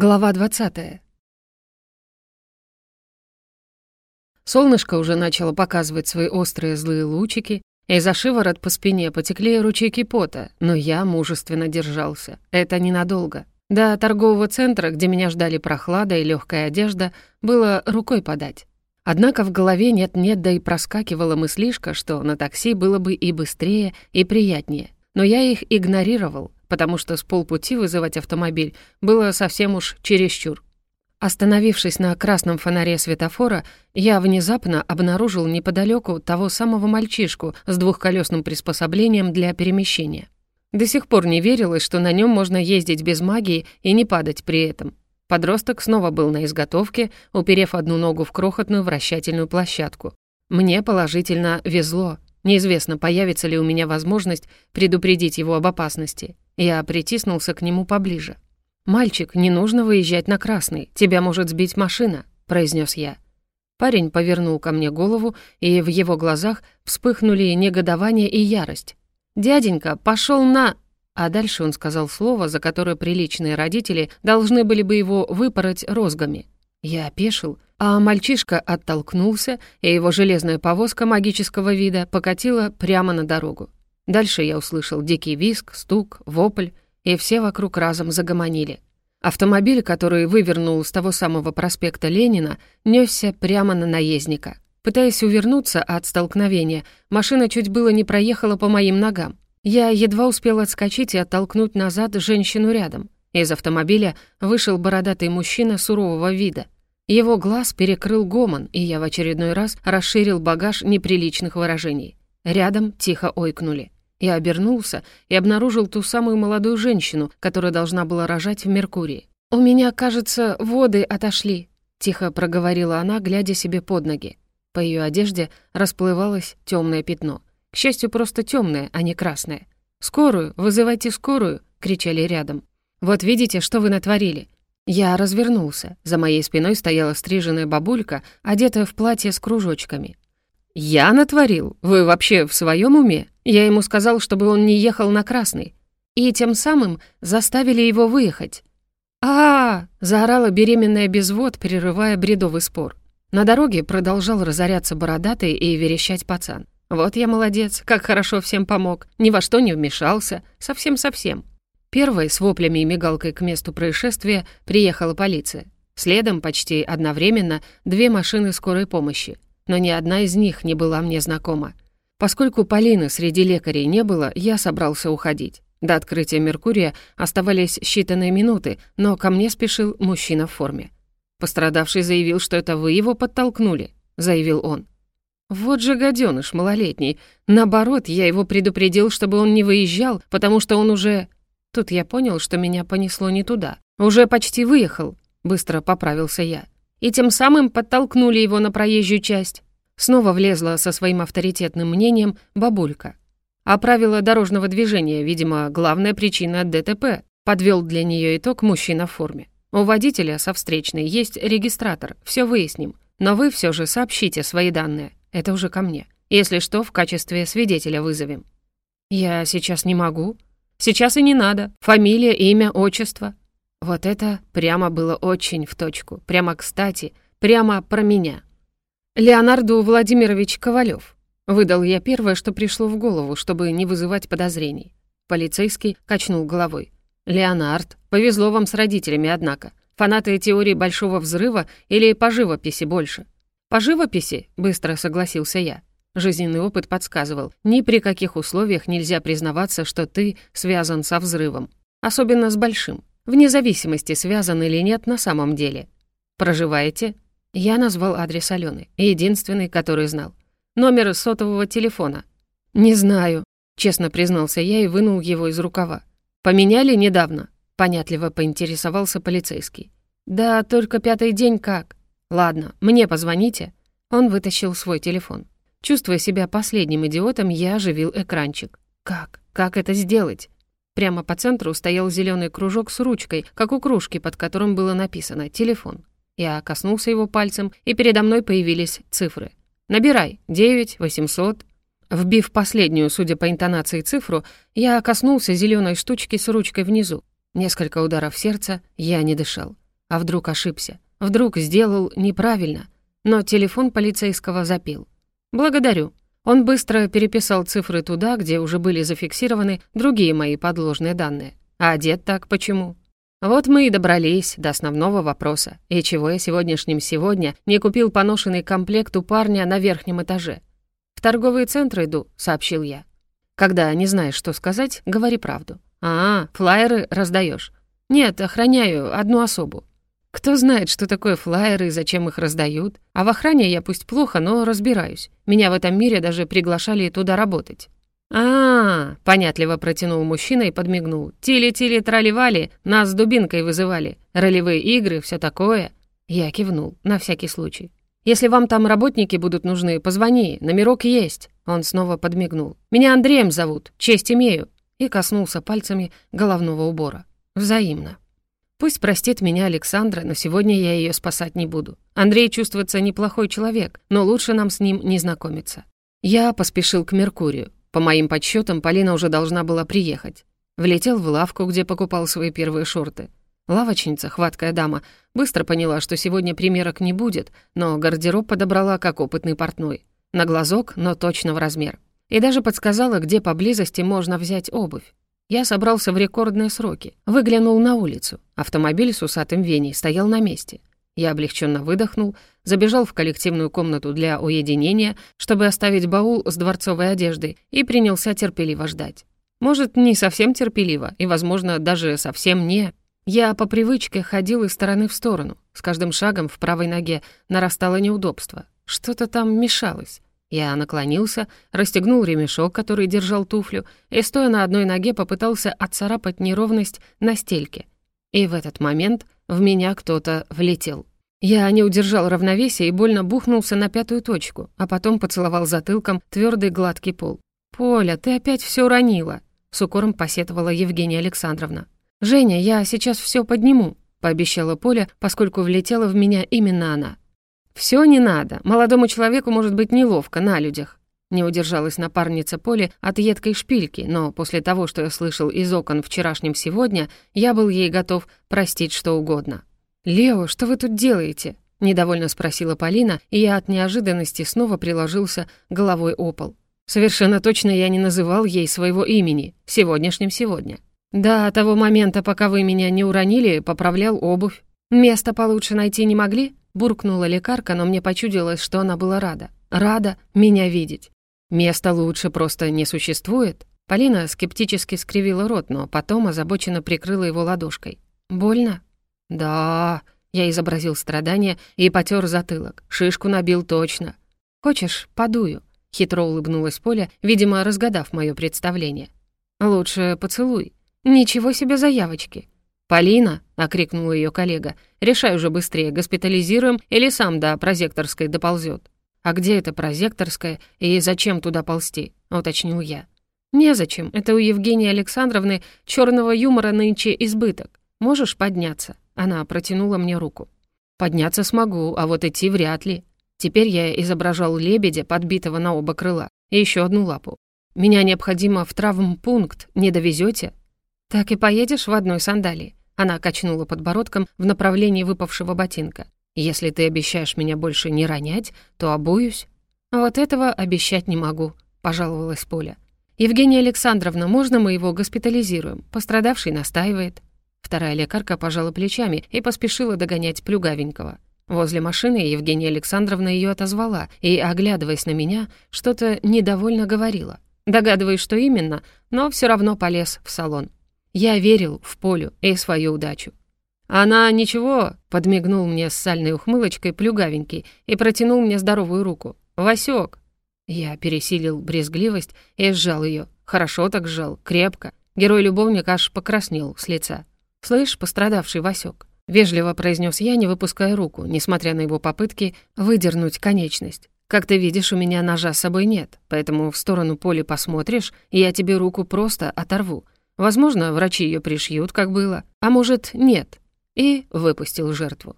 Глава 20. Солнышко уже начало показывать свои острые злые лучики, и за шиворот по спине потекли ручейки пота, но я мужественно держался. Это ненадолго. До торгового центра, где меня ждали прохлада и легкая одежда, было рукой подать. Однако в голове нет-нет, да и проскакивала мыслишка, что на такси было бы и быстрее, и приятнее. Но я их игнорировал, потому что с полпути вызывать автомобиль было совсем уж чересчур. Остановившись на красном фонаре светофора, я внезапно обнаружил неподалеку того самого мальчишку с двухколесным приспособлением для перемещения. До сих пор не верилось, что на нем можно ездить без магии и не падать при этом. Подросток снова был на изготовке, уперев одну ногу в крохотную вращательную площадку. Мне положительно везло. Неизвестно, появится ли у меня возможность предупредить его об опасности. Я притиснулся к нему поближе. «Мальчик, не нужно выезжать на красный, тебя может сбить машина», — произнес я. Парень повернул ко мне голову, и в его глазах вспыхнули негодование и ярость. «Дяденька, пошел на...» А дальше он сказал слово, за которое приличные родители должны были бы его выпороть розгами. Я опешил, а мальчишка оттолкнулся, и его железная повозка магического вида покатила прямо на дорогу. Дальше я услышал дикий визг, стук, вопль, и все вокруг разом загомонили. Автомобиль, который вывернул с того самого проспекта Ленина, несся прямо на наездника. Пытаясь увернуться от столкновения, машина чуть было не проехала по моим ногам. Я едва успел отскочить и оттолкнуть назад женщину рядом. Из автомобиля вышел бородатый мужчина сурового вида. Его глаз перекрыл гомон, и я в очередной раз расширил багаж неприличных выражений. Рядом тихо ойкнули. Я обернулся и обнаружил ту самую молодую женщину, которая должна была рожать в Меркурии. «У меня, кажется, воды отошли», — тихо проговорила она, глядя себе под ноги. По ее одежде расплывалось темное пятно. К счастью, просто темное, а не красное. «Скорую! Вызывайте скорую!» — кричали рядом. «Вот видите, что вы натворили!» Я развернулся. За моей спиной стояла стриженная бабулька, одетая в платье с кружочками. «Я натворил? Вы вообще в своем уме?» Я ему сказал, чтобы он не ехал на красный. И тем самым заставили его выехать. а, -а, -а заорала беременная безвод, прерывая бредовый спор. На дороге продолжал разоряться бородатый и верещать пацан. «Вот я молодец, как хорошо всем помог, ни во что не вмешался, совсем-совсем». Первой с воплями и мигалкой к месту происшествия приехала полиция. Следом, почти одновременно, две машины скорой помощи. Но ни одна из них не была мне знакома. Поскольку Полины среди лекарей не было, я собрался уходить. До открытия Меркурия оставались считанные минуты, но ко мне спешил мужчина в форме. «Пострадавший заявил, что это вы его подтолкнули», — заявил он. «Вот же гаденыш малолетний. Наоборот, я его предупредил, чтобы он не выезжал, потому что он уже...» Тут я понял, что меня понесло не туда. «Уже почти выехал», — быстро поправился я. «И тем самым подтолкнули его на проезжую часть». Снова влезла со своим авторитетным мнением бабулька. А правила дорожного движения, видимо, главная причина ДТП, подвел для нее итог мужчина в форме. У водителя со встречной есть регистратор, все выясним. Но вы все же сообщите свои данные. Это уже ко мне. Если что, в качестве свидетеля вызовем. Я сейчас не могу. Сейчас и не надо. Фамилия, имя, отчество. Вот это прямо было очень в точку. Прямо кстати. Прямо про меня. «Леонарду Владимирович Ковалев. Выдал я первое, что пришло в голову, чтобы не вызывать подозрений. Полицейский качнул головой. «Леонард, повезло вам с родителями, однако. Фанаты теории Большого Взрыва или по живописи больше?» «По живописи?» — быстро согласился я. Жизненный опыт подсказывал, ни при каких условиях нельзя признаваться, что ты связан со взрывом. Особенно с большим. Вне зависимости, связан или нет на самом деле. «Проживаете?» Я назвал адрес Алены, единственный, который знал. Номер сотового телефона. «Не знаю», — честно признался я и вынул его из рукава. «Поменяли недавно?» — понятливо поинтересовался полицейский. «Да, только пятый день как». «Ладно, мне позвоните». Он вытащил свой телефон. Чувствуя себя последним идиотом, я оживил экранчик. «Как? Как это сделать?» Прямо по центру стоял зеленый кружок с ручкой, как у кружки, под которым было написано «телефон». Я коснулся его пальцем, и передо мной появились цифры. «Набирай. 9, 800». Вбив последнюю, судя по интонации, цифру, я коснулся зеленой штучки с ручкой внизу. Несколько ударов сердца, я не дышал. А вдруг ошибся? Вдруг сделал неправильно? Но телефон полицейского запил. «Благодарю». Он быстро переписал цифры туда, где уже были зафиксированы другие мои подложные данные. А одет так почему? Вот мы и добрались до основного вопроса. И чего я сегодняшним сегодня не купил поношенный комплект у парня на верхнем этаже? «В торговые центры иду», — сообщил я. Когда не знаешь, что сказать, говори правду. «А, флаеры раздаешь? «Нет, охраняю одну особу». Кто знает, что такое флаеры и зачем их раздают? А в охране я пусть плохо, но разбираюсь. Меня в этом мире даже приглашали туда работать. а, -а, -а понятливо протянул мужчина и подмигнул. «Тили-тили трали-вали, нас дубинкой вызывали. Ролевые игры, все такое». Я кивнул, на всякий случай. «Если вам там работники будут нужны, позвони, номерок есть». Он снова подмигнул. «Меня Андреем зовут, честь имею». И коснулся пальцами головного убора. Взаимно. Пусть простит меня Александра, но сегодня я ее спасать не буду. Андрей чувствуется неплохой человек, но лучше нам с ним не знакомиться. Я поспешил к Меркурию. По моим подсчетам, Полина уже должна была приехать. Влетел в лавку, где покупал свои первые шорты. Лавочница, хваткая дама, быстро поняла, что сегодня примерок не будет, но гардероб подобрала как опытный портной. На глазок, но точно в размер. И даже подсказала, где поблизости можно взять обувь. Я собрался в рекордные сроки. Выглянул на улицу. Автомобиль с усатым Веней стоял на месте. Я облегченно выдохнул, забежал в коллективную комнату для уединения, чтобы оставить баул с дворцовой одеждой, и принялся терпеливо ждать. Может, не совсем терпеливо, и, возможно, даже совсем не. Я по привычке ходил из стороны в сторону. С каждым шагом в правой ноге нарастало неудобство. Что-то там мешалось. Я наклонился, расстегнул ремешок, который держал туфлю, и, стоя на одной ноге, попытался отцарапать неровность на стельке. И в этот момент в меня кто-то влетел. Я не удержал равновесия и больно бухнулся на пятую точку, а потом поцеловал затылком твердый гладкий пол. «Поля, ты опять все уронила», — с укором посетовала Евгения Александровна. «Женя, я сейчас все подниму», — пообещала Поля, поскольку влетела в меня именно она. Все не надо, молодому человеку может быть неловко на людях». Не удержалась напарница Поли от едкой шпильки, но после того, что я слышал из окон вчерашнем сегодня, я был ей готов простить что угодно. «Лео, что вы тут делаете?» — недовольно спросила Полина, и я от неожиданности снова приложился головой о пол. Совершенно точно я не называл ей своего имени, сегодняшним сегодня. Да, того момента, пока вы меня не уронили, поправлял обувь. Место получше найти не могли? Буркнула лекарка, но мне почудилось, что она была рада. Рада меня видеть. Места лучше просто не существует. Полина скептически скривила рот, но потом озабоченно прикрыла его ладошкой. «Больно?» «Да...» Я изобразил страдание и потер затылок. Шишку набил точно. «Хочешь, подую?» Хитро улыбнулась Поля, видимо, разгадав мое представление. «Лучше поцелуй. Ничего себе заявочки. «Полина!» — окрикнул ее коллега. «Решай уже быстрее, госпитализируем или сам до прозекторской доползет». «А где эта прозекторская и зачем туда ползти?» — уточнил я. «Незачем. Это у Евгении Александровны черного юмора нынче избыток. Можешь подняться?» Она протянула мне руку. «Подняться смогу, а вот идти вряд ли». Теперь я изображал лебедя, подбитого на оба крыла, и еще одну лапу. «Меня необходимо в травмпункт, не довезете? «Так и поедешь в одной сандалии?» Она качнула подбородком в направлении выпавшего ботинка. «Если ты обещаешь меня больше не ронять, то обуюсь». «Вот этого обещать не могу», — пожаловалась Поля. «Евгения Александровна, можно мы его госпитализируем? Пострадавший настаивает». Вторая лекарка пожала плечами и поспешила догонять плюгавенького. Возле машины Евгения Александровна ее отозвала и, оглядываясь на меня, что-то недовольно говорила. Догадываюсь, что именно, но все равно полез в салон. Я верил в Полю и свою удачу. «Она ничего», — подмигнул мне с сальной ухмылочкой плюгавенький и протянул мне здоровую руку. «Васёк». Я пересилил брезгливость и сжал ее. Хорошо так сжал, крепко. Герой-любовник аж покраснел с лица. «Слышь, пострадавший Васёк», — вежливо произнес я, не выпуская руку, несмотря на его попытки выдернуть конечность. «Как ты видишь, у меня ножа с собой нет, поэтому в сторону Поли посмотришь, и я тебе руку просто оторву. Возможно, врачи ее пришьют, как было, а может, нет. И выпустил жертву.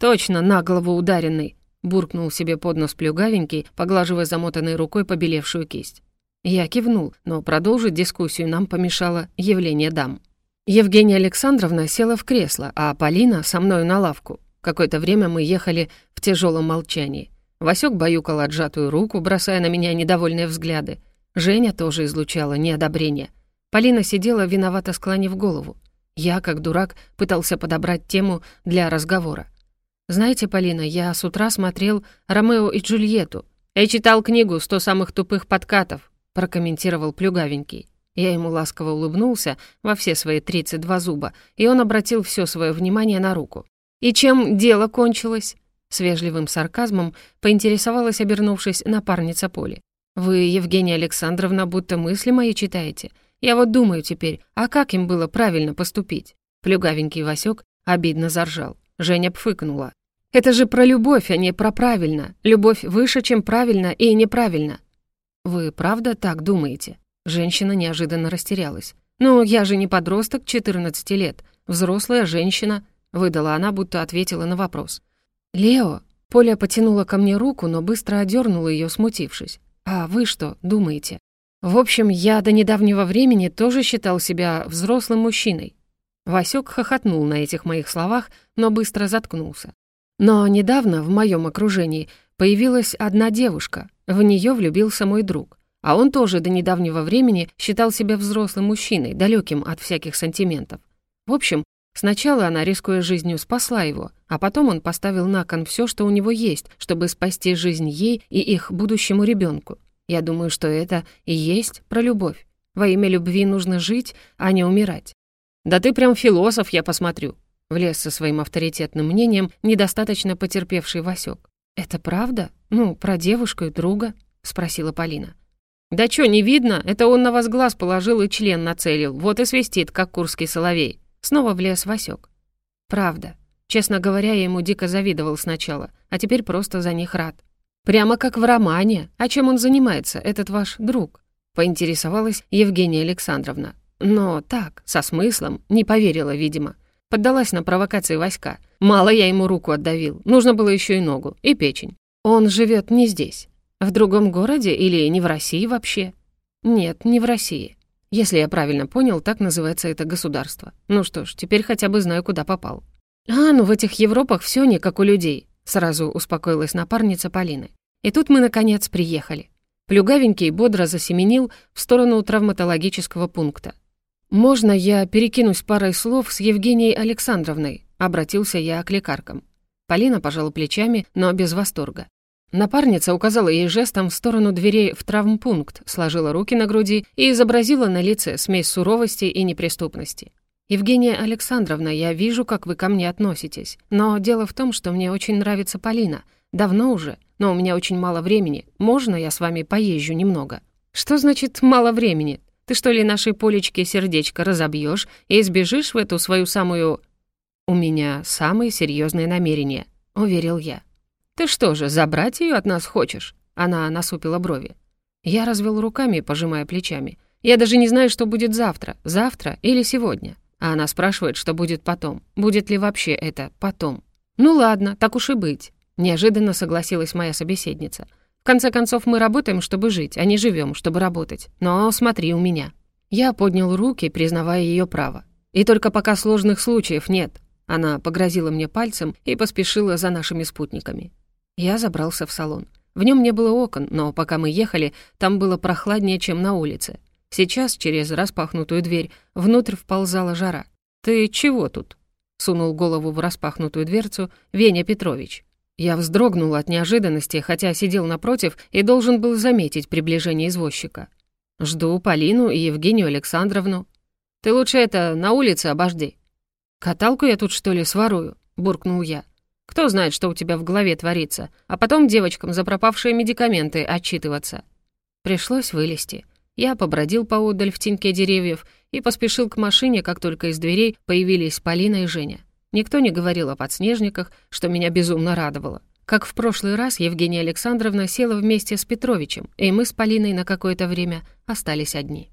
«Точно, на голову ударенный!» — буркнул себе под нос плюгавенький, поглаживая замотанной рукой побелевшую кисть. Я кивнул, но продолжить дискуссию нам помешало явление дам. Евгения Александровна села в кресло, а Полина со мною на лавку. Какое-то время мы ехали в тяжелом молчании. Васек баюкал отжатую руку, бросая на меня недовольные взгляды. Женя тоже излучала неодобрение. Полина сидела, виновато склонив голову. Я, как дурак, пытался подобрать тему для разговора. «Знаете, Полина, я с утра смотрел «Ромео и Джульетту». Я читал книгу «Сто самых тупых подкатов», прокомментировал Плюгавенький. Я ему ласково улыбнулся во все свои 32 зуба, и он обратил все свое внимание на руку. «И чем дело кончилось?» С вежливым сарказмом поинтересовалась, обернувшись напарница Поли. «Вы, Евгения Александровна, будто мысли мои читаете. Я вот думаю теперь, а как им было правильно поступить?» Плюгавенький Васёк обидно заржал. Женя пфыкнула. «Это же про любовь, а не про правильно. Любовь выше, чем правильно и неправильно». «Вы правда так думаете?» Женщина неожиданно растерялась. «Ну, я же не подросток 14 лет, взрослая женщина», — выдала она, будто ответила на вопрос. «Лео», — Поля потянула ко мне руку, но быстро одернула ее, смутившись. «А вы что думаете?» «В общем, я до недавнего времени тоже считал себя взрослым мужчиной». Васек хохотнул на этих моих словах, но быстро заткнулся. Но недавно в моем окружении появилась одна девушка. В нее влюбился мой друг. А он тоже до недавнего времени считал себя взрослым мужчиной, далеким от всяких сантиментов. В общем, сначала она, рискуя жизнью, спасла его, а потом он поставил на кон все, что у него есть, чтобы спасти жизнь ей и их будущему ребенку. Я думаю, что это и есть про любовь. Во имя любви нужно жить, а не умирать. «Да ты прям философ, я посмотрю», — влез со своим авторитетным мнением недостаточно потерпевший Васек. «Это правда? Ну, про девушку и друга?» — спросила Полина. «Да чё, не видно? Это он на вас глаз положил и член нацелил. Вот и свистит, как курский соловей». Снова влез Васёк. «Правда. Честно говоря, я ему дико завидовал сначала, а теперь просто за них рад. Прямо как в романе. А чем он занимается, этот ваш друг?» Поинтересовалась Евгения Александровна. Но так, со смыслом, не поверила, видимо. Поддалась на провокации Васька. Мало я ему руку отдавил, нужно было еще и ногу, и печень. Он живет не здесь. В другом городе или не в России вообще? Нет, не в России. Если я правильно понял, так называется это государство. Ну что ж, теперь хотя бы знаю, куда попал. А, ну в этих Европах все не как у людей, сразу успокоилась напарница Полины. И тут мы, наконец, приехали. Плюгавенький бодро засеменил в сторону травматологического пункта. «Можно я перекинусь парой слов с Евгенией Александровной?» — обратился я к лекаркам. Полина пожала плечами, но без восторга. Напарница указала ей жестом в сторону дверей в травмпункт, сложила руки на груди и изобразила на лице смесь суровости и неприступности. «Евгения Александровна, я вижу, как вы ко мне относитесь. Но дело в том, что мне очень нравится Полина. Давно уже, но у меня очень мало времени. Можно я с вами поезжу немного?» «Что значит «мало времени»? Ты что ли нашей Полечке сердечко разобьешь и сбежишь в эту свою самую...» «У меня самые серьезные намерения», — уверил я. «Ты что же, забрать ее от нас хочешь?» Она насупила брови. Я развел руками, пожимая плечами. «Я даже не знаю, что будет завтра. Завтра или сегодня?» А она спрашивает, что будет потом. Будет ли вообще это потом? «Ну ладно, так уж и быть», — неожиданно согласилась моя собеседница. «В конце концов, мы работаем, чтобы жить, а не живем, чтобы работать. Но смотри у меня». Я поднял руки, признавая ее право. «И только пока сложных случаев нет». Она погрозила мне пальцем и поспешила за нашими спутниками. Я забрался в салон. В нем не было окон, но пока мы ехали, там было прохладнее, чем на улице. Сейчас через распахнутую дверь внутрь вползала жара. «Ты чего тут?» — сунул голову в распахнутую дверцу Веня Петрович. Я вздрогнул от неожиданности, хотя сидел напротив и должен был заметить приближение извозчика. «Жду Полину и Евгению Александровну. Ты лучше это на улице обожди». «Каталку я тут, что ли, сворую?» — буркнул я. Кто знает, что у тебя в голове творится, а потом девочкам за пропавшие медикаменты отчитываться. Пришлось вылезти. Я побродил поодаль в теньке деревьев и поспешил к машине, как только из дверей появились Полина и Женя. Никто не говорил о подснежниках, что меня безумно радовало. Как в прошлый раз, Евгения Александровна села вместе с Петровичем, и мы с Полиной на какое-то время остались одни.